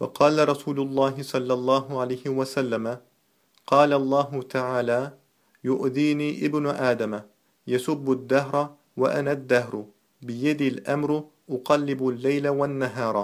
وقال رسول الله صلى الله عليه وسلم قال الله تعالى يؤذيني ابن آدم يسب الدهر وأنا الدهر بيدي الأمر أقلب الليل والنهار.